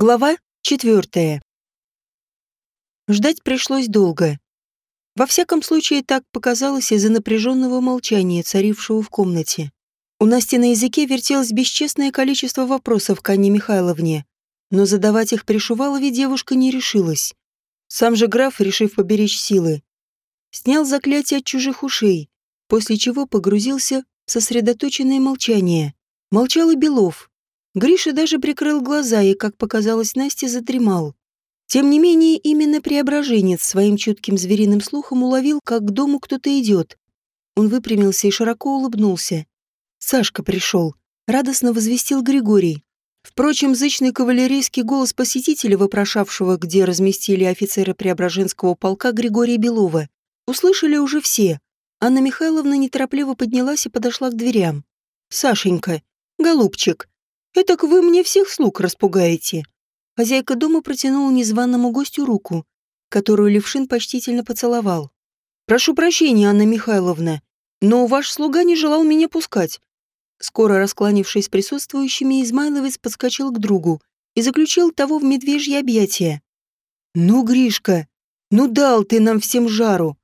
Глава четвертая. Ждать пришлось долго. Во всяком случае, так показалось из-за напряженного молчания, царившего в комнате. У Насти на языке вертелось бесчестное количество вопросов к Анне Михайловне, но задавать их при Шувалове девушка не решилась. Сам же граф, решив поберечь силы, снял заклятие от чужих ушей, после чего погрузился в сосредоточенное молчание. Молчал и Белов, Гриша даже прикрыл глаза и, как показалось Насте, задремал. Тем не менее, именно преображенец своим чутким звериным слухом уловил, как к дому кто-то идет. Он выпрямился и широко улыбнулся. Сашка пришел. Радостно возвестил Григорий. Впрочем, зычный кавалерийский голос посетителя, вопрошавшего, где разместили офицера Преображенского полка Григория Белова, услышали уже все. Анна Михайловна неторопливо поднялась и подошла к дверям. «Сашенька, голубчик, Этак вы мне всех слуг распугаете. Хозяйка дома протянула незваному гостю руку, которую Левшин почтительно поцеловал. «Прошу прощения, Анна Михайловна, но ваш слуга не желал меня пускать». Скоро раскланившись присутствующими, Измайловец подскочил к другу и заключил того в медвежье объятия. «Ну, Гришка, ну дал ты нам всем жару!»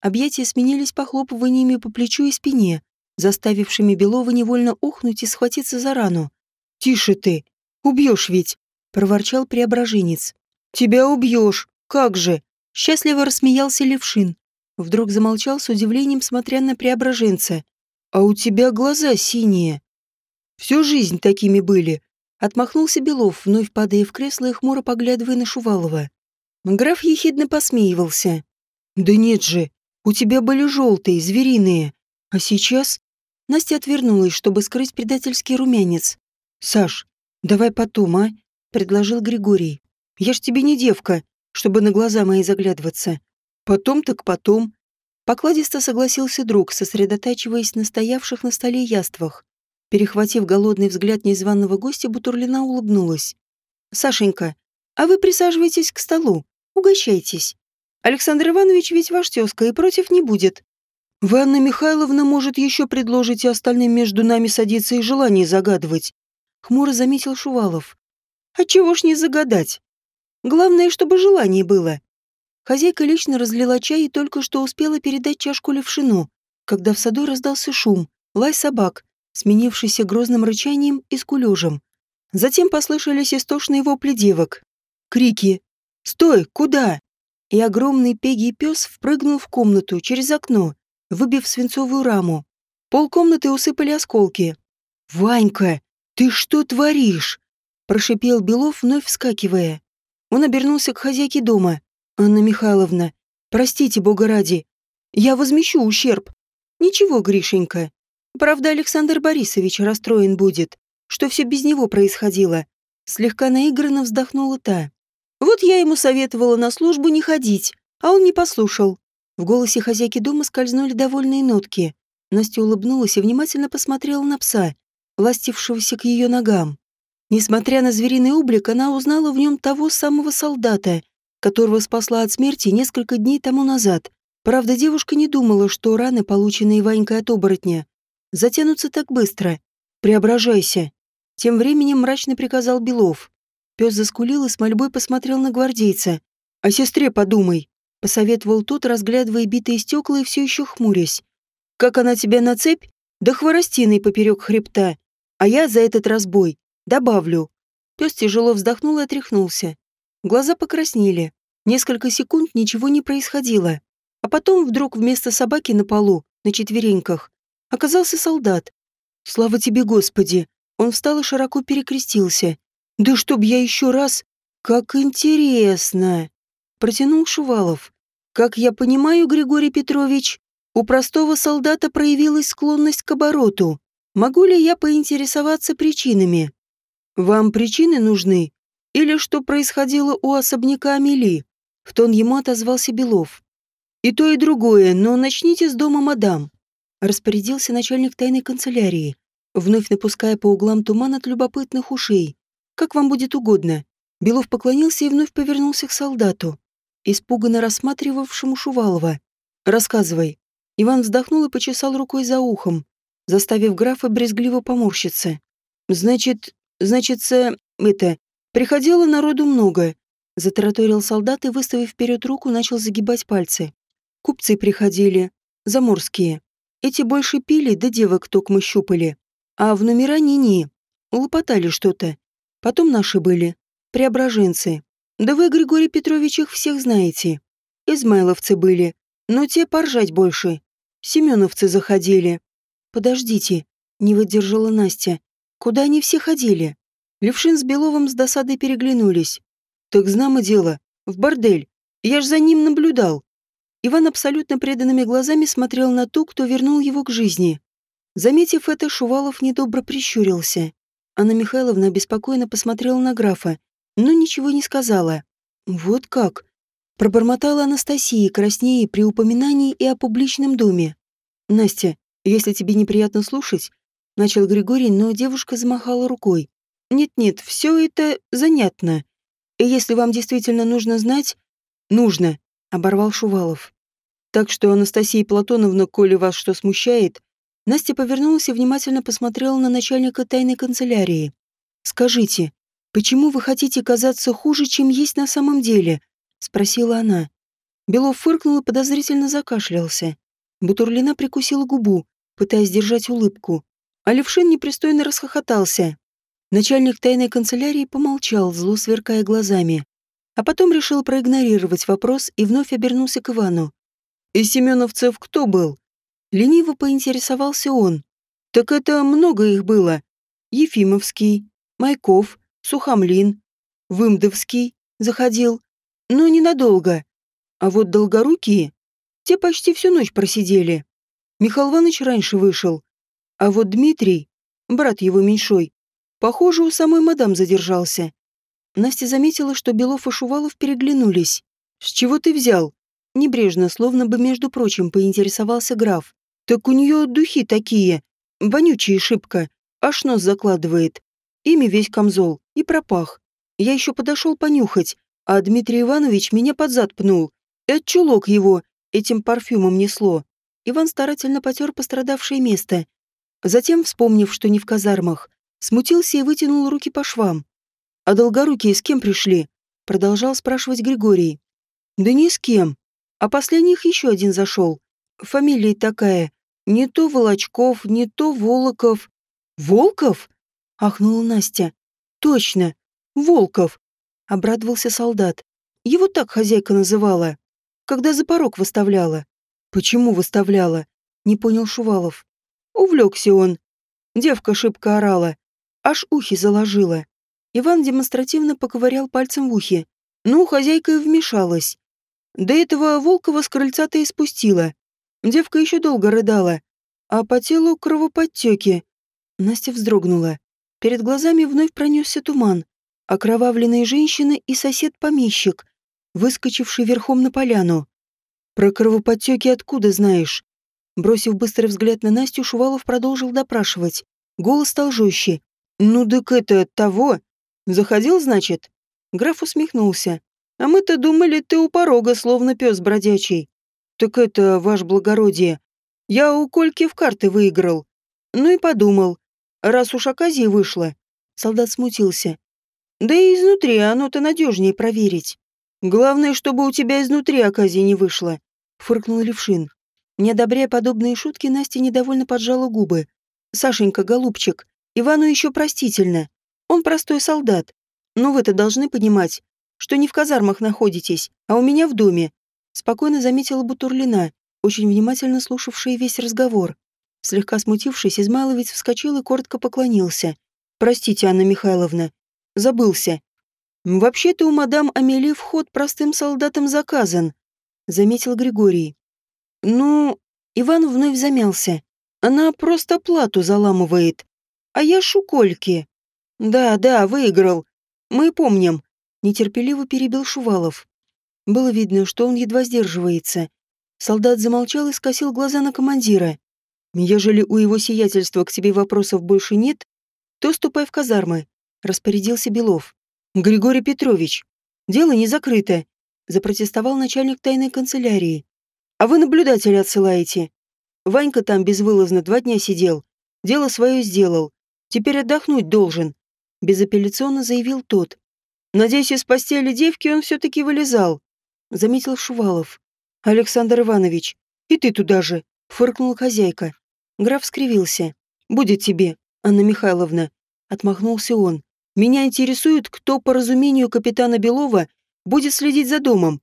Объятия сменились похлопываниями по плечу и спине, заставившими Белова невольно ухнуть и схватиться за рану. «Тише ты! Убьешь ведь!» — проворчал преображенец. «Тебя убьешь! Как же!» — счастливо рассмеялся Левшин. Вдруг замолчал с удивлением, смотря на преображенца. «А у тебя глаза синие!» «Всю жизнь такими были!» — отмахнулся Белов, вновь падая в кресло и хмуро поглядывая на Шувалова. Граф ехидно посмеивался. «Да нет же, у тебя были желтые, звериные. А сейчас...» Настя отвернулась, чтобы скрыть предательский румянец. «Саш, давай потом, а?» — предложил Григорий. «Я ж тебе не девка, чтобы на глаза мои заглядываться. Потом так потом». Покладисто согласился друг, сосредотачиваясь на стоявших на столе яствах. Перехватив голодный взгляд незваного гостя, Бутурлина улыбнулась. «Сашенька, а вы присаживайтесь к столу, угощайтесь. Александр Иванович ведь ваш тезка и против не будет. Вы, Анна Михайловна, может, еще предложите остальным между нами садиться и желание загадывать. Хмуро заметил Шувалов. А чего ж не загадать? Главное, чтобы желание было. Хозяйка лично разлила чай и только что успела передать чашку левшину, когда в саду раздался шум, лай собак, сменившийся грозным рычанием и скулежем. Затем послышались истошные вопли девок. Крики «Стой! Куда?» И огромный пегий пес впрыгнул в комнату через окно, выбив свинцовую раму. Пол комнаты усыпали осколки. «Ванька!» «Ты что творишь?» – прошипел Белов, вновь вскакивая. Он обернулся к хозяйке дома. «Анна Михайловна, простите, бога ради, я возмещу ущерб». «Ничего, Гришенька. Правда, Александр Борисович расстроен будет, что все без него происходило». Слегка наигранно вздохнула та. «Вот я ему советовала на службу не ходить, а он не послушал». В голосе хозяйки дома скользнули довольные нотки. Настя улыбнулась и внимательно посмотрела на пса, ластившегося к ее ногам. Несмотря на звериный облик, она узнала в нем того самого солдата, которого спасла от смерти несколько дней тому назад. Правда, девушка не думала, что раны, полученные Ванькой от оборотня, затянутся так быстро. «Преображайся!» Тем временем мрачно приказал Белов. Пес заскулил и с мольбой посмотрел на гвардейца. «О сестре подумай», — посоветовал тот, разглядывая битые стекла и все еще хмурясь. «Как она тебя на цепь? Да хворостиной поперек хребта. А я за этот разбой добавлю. Пес тяжело вздохнул и отряхнулся. Глаза покраснели. Несколько секунд ничего не происходило. А потом вдруг вместо собаки на полу, на четвереньках, оказался солдат. Слава тебе, Господи! Он встал и широко перекрестился. Да чтоб я еще раз... Как интересно! Протянул Шувалов. Как я понимаю, Григорий Петрович, у простого солдата проявилась склонность к обороту. Могу ли я поинтересоваться причинами? Вам причины нужны? Или что происходило у особняка Амели? В тон ему отозвался Белов. И то, и другое, но начните с дома мадам. Распорядился начальник тайной канцелярии, вновь напуская по углам туман от любопытных ушей. Как вам будет угодно. Белов поклонился и вновь повернулся к солдату, испуганно рассматривавшему Шувалова. «Рассказывай». Иван вздохнул и почесал рукой за ухом, заставив графа брезгливо поморщиться. «Значит, значит, это, Приходило народу много. Затараторил солдат и, выставив вперед руку, начал загибать пальцы. Купцы приходили. Заморские. Эти больше пили, да девок токмо щупали. А в номера ни-ни. Лопотали что-то. Потом наши были. Преображенцы. Да вы, Григорий Петрович, их всех знаете. Измайловцы были. Но те поржать больше. Семеновцы заходили. Подождите. Не выдержала Настя. Куда они все ходили? Левшин с Беловым с досадой переглянулись. Так знамо дело. В бордель. Я ж за ним наблюдал. Иван абсолютно преданными глазами смотрел на ту, кто вернул его к жизни. Заметив это, Шувалов недобро прищурился. Анна Михайловна беспокойно посмотрела на графа, но ничего не сказала. «Вот как?» Пробормотала Анастасия, краснее при упоминании и о публичном доме. «Настя, если тебе неприятно слушать...» Начал Григорий, но девушка замахала рукой. «Нет-нет, все это занятно. И если вам действительно нужно знать...» «Нужно», — оборвал Шувалов. «Так что, Анастасия Платоновна, коли вас что смущает...» Настя повернулась и внимательно посмотрела на начальника тайной канцелярии. «Скажите, почему вы хотите казаться хуже, чем есть на самом деле?» — спросила она. Белов фыркнул и подозрительно закашлялся. Бутурлина прикусила губу, пытаясь держать улыбку. А Левшин непристойно расхохотался. Начальник тайной канцелярии помолчал, зло сверкая глазами. А потом решил проигнорировать вопрос и вновь обернулся к Ивану. «Из семеновцев кто был?» Лениво поинтересовался он. «Так это много их было. Ефимовский, Майков, Сухомлин, Вымдовский заходил. Но ненадолго. А вот долгорукие, те почти всю ночь просидели. Михаил Иванович раньше вышел. А вот Дмитрий, брат его меньшой, похоже, у самой мадам задержался. Настя заметила, что Белов и Шувалов переглянулись. «С чего ты взял?» Небрежно, словно бы, между прочим, поинтересовался граф. «Так у нее духи такие, вонючие шибко, аж нос закладывает. Ими весь камзол, и пропах. Я еще подошел понюхать, а Дмитрий Иванович меня под зад пнул. Это чулок его этим парфюмом несло. Иван старательно потер пострадавшее место. Затем, вспомнив, что не в казармах, смутился и вытянул руки по швам. «А долгорукие с кем пришли?» Продолжал спрашивать Григорий. «Да ни с кем. А после них еще один зашел. Фамилия такая. Не то Волочков, не то Волоков». «Волков?» — ахнула Настя. «Точно. Волков!» — обрадовался солдат. «Его так хозяйка называла, когда за порог выставляла». «Почему выставляла?» — не понял Шувалов. Увлекся он. Девка шибко орала. Аж ухи заложила. Иван демонстративно поковырял пальцем в ухе. Ну, хозяйка и вмешалась. До этого Волкова с крыльца-то и спустила. Девка еще долго рыдала. А по телу кровоподтеки. Настя вздрогнула. Перед глазами вновь пронесся туман. Окровавленная женщина и сосед-помещик, выскочивший верхом на поляну. «Про кровоподтеки откуда знаешь?» Бросив быстрый взгляд на Настю, Шувалов продолжил допрашивать. Голос стал жестче. «Ну так это того. Заходил, значит?» Граф усмехнулся. «А мы-то думали, ты у порога, словно пес бродячий. Так это, ваше благородие, я у Кольки в карты выиграл. Ну и подумал, раз уж оказия вышла». Солдат смутился. Да и изнутри оно-то надежнее проверить. Главное, чтобы у тебя изнутри оказия не вышло, фыркнул Левшин. Не одобряя подобные шутки, Настя недовольно поджала губы. Сашенька, голубчик, Ивану еще простительно. Он простой солдат. Но вы-то должны понимать, что не в казармах находитесь, а у меня в доме. Спокойно заметила Бутурлина, очень внимательно слушавшая весь разговор. Слегка смутившись, Измайловец вскочил и коротко поклонился. «Простите, Анна Михайловна, Забылся. Вообще-то у мадам Амели вход простым солдатам заказан, заметил Григорий. Ну, Иван вновь замялся. Она просто плату заламывает. А я шукольки. Да, да, выиграл. Мы помним. Нетерпеливо перебил Шувалов. Было видно, что он едва сдерживается. Солдат замолчал и скосил глаза на командира. Ежели у его сиятельства к тебе вопросов больше нет, то ступай в казармы распорядился Белов. «Григорий Петрович, дело не закрыто», — запротестовал начальник тайной канцелярии. «А вы наблюдателя отсылаете. Ванька там безвылазно два дня сидел. Дело свое сделал. Теперь отдохнуть должен», — безапелляционно заявил тот. Надеюсь, из постели девки он все-таки вылезал», — заметил Шувалов. «Александр Иванович, и ты туда же», — фыркнула хозяйка. Граф скривился. «Будет тебе, Анна Михайловна», — отмахнулся он. «Меня интересует, кто, по разумению капитана Белова, будет следить за домом.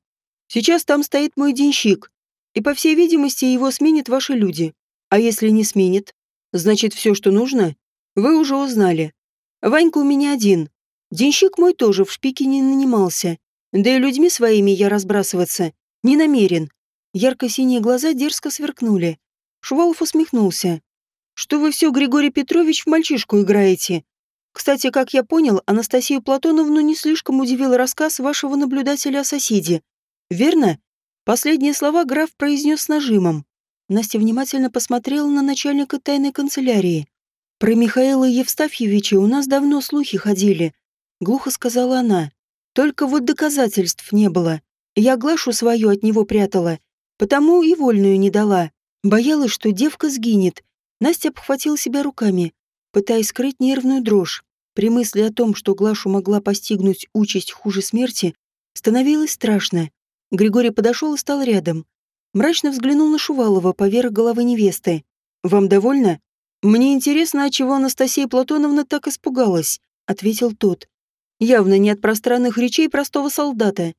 Сейчас там стоит мой денщик, и, по всей видимости, его сменят ваши люди. А если не сменит, значит, все, что нужно, вы уже узнали. Ванька у меня один. Денщик мой тоже в шпике не нанимался. Да и людьми своими я разбрасываться не намерен. Ярко-синие глаза дерзко сверкнули. Шувалов усмехнулся. «Что вы все, Григорий Петрович, в мальчишку играете? Кстати, как я понял, Анастасию Платоновну не слишком удивил рассказ вашего наблюдателя о соседе. Верно?» Последние слова граф произнес с нажимом. Настя внимательно посмотрела на начальника тайной канцелярии. «Про Михаила Евстафьевича у нас давно слухи ходили», — глухо сказала она. «Только вот доказательств не было. Я Глашу свою от него прятала, потому и вольную не дала. Боялась, что девка сгинет. Настя обхватила себя руками, пытаясь скрыть нервную дрожь. При мысли о том, что Глашу могла постигнуть участь хуже смерти, становилось страшно. Григорий подошел и стал рядом. Мрачно взглянул на Шувалова поверх головы невесты. «Вам довольно?» «Мне интересно, от чего Анастасия Платоновна так испугалась», — ответил тот. «Явно не от пространных речей простого солдата.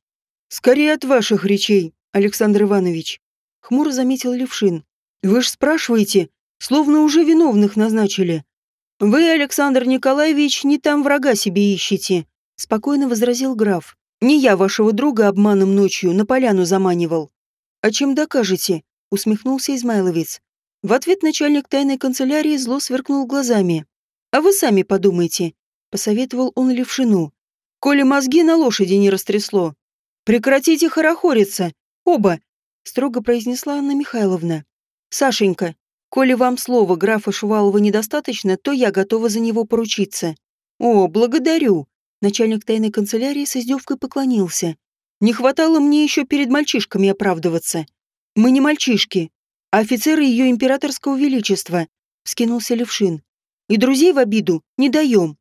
Скорее от ваших речей, Александр Иванович», — хмуро заметил Левшин. «Вы ж спрашиваете, словно уже виновных назначили». «Вы, Александр Николаевич, не там врага себе ищете», — спокойно возразил граф. «Не я вашего друга обманом ночью на поляну заманивал». «А чем докажете?» — усмехнулся Измайловец. В ответ начальник тайной канцелярии зло сверкнул глазами. «А вы сами подумайте», — посоветовал он Левшину. «Коли мозги на лошади не растрясло, прекратите хорохориться, оба», — строго произнесла Анна Михайловна. «Сашенька, коли вам слова графа Шувалова недостаточно, то я готова за него поручиться». «О, благодарю», Начальник тайной канцелярии с издевкой поклонился. «Не хватало мне еще перед мальчишками оправдываться. Мы не мальчишки, а офицеры ее императорского величества», — вскинулся Левшин. «И друзей в обиду не даем».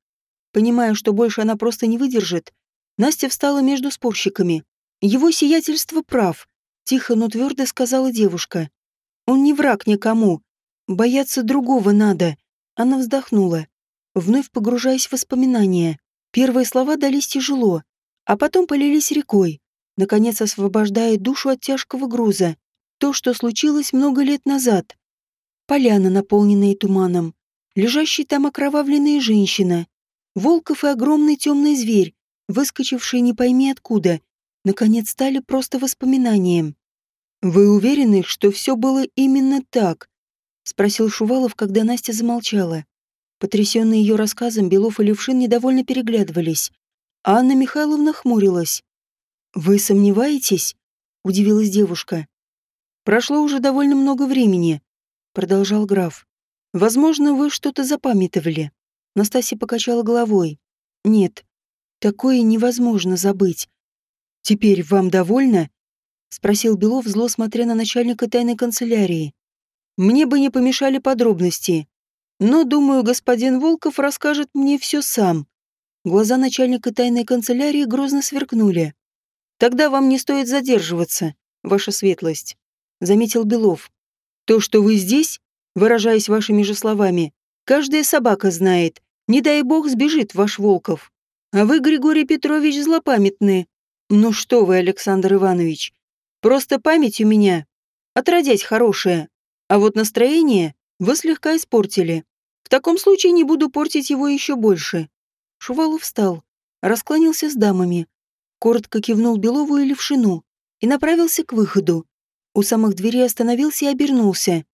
Понимая, что больше она просто не выдержит, Настя встала между спорщиками. «Его сиятельство прав», — тихо, но твердо сказала девушка. «Он не враг никому. Бояться другого надо». Она вздохнула, вновь погружаясь в воспоминания. Первые слова дались тяжело, а потом полились рекой, наконец освобождая душу от тяжкого груза. То, что случилось много лет назад. Поляна, наполненная туманом, лежащая там окровавленная женщина, Волков и огромный темный зверь, выскочивший не пойми откуда, наконец стали просто воспоминанием. «Вы уверены, что все было именно так?» — спросил Шувалов, когда Настя замолчала. Потрясенные ее рассказом, Белов и Левшин недовольно переглядывались, а Анна Михайловна хмурилась. «Вы сомневаетесь?» — удивилась девушка. «Прошло уже довольно много времени», — продолжал граф. «Возможно, вы что-то запамятовали». Настасья покачала головой. «Нет, такое невозможно забыть. Теперь вам довольно?» — спросил Белов, зло смотря на начальника тайной канцелярии. «Мне бы не помешали подробности. Но, думаю, господин Волков расскажет мне все сам. Глаза начальника тайной канцелярии грозно сверкнули. Тогда вам не стоит задерживаться, ваша светлость, заметил Белов. То, что вы здесь, выражаясь вашими же словами, каждая собака знает. Не дай бог сбежит ваш Волков. А вы, Григорий Петрович, злопамятны. Ну что вы, Александр Иванович, просто память у меня, отродясь хорошая. А вот настроение вы слегка испортили. В таком случае не буду портить его еще больше. Шувалов встал, раскланялся с дамами, коротко кивнул Белову и Левшину и направился к выходу. У самых дверей остановился и обернулся.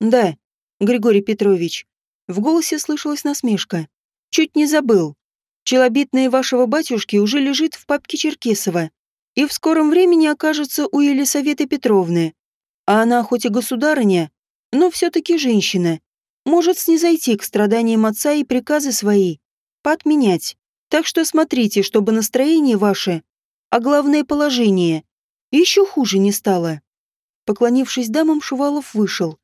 «Да, Григорий Петрович». В голосе слышалась насмешка. «Чуть не забыл. Челобитное вашего батюшки уже лежит в папке Черкесова и в скором времени окажется у Елисаветы Петровны. А она хоть и государыня, но все-таки женщина. Может снизойти к страданиям отца и приказы свои поотменять. Так что смотрите, чтобы настроение ваше, а главное положение, еще хуже не стало. Поклонившись дамам, Шувалов вышел,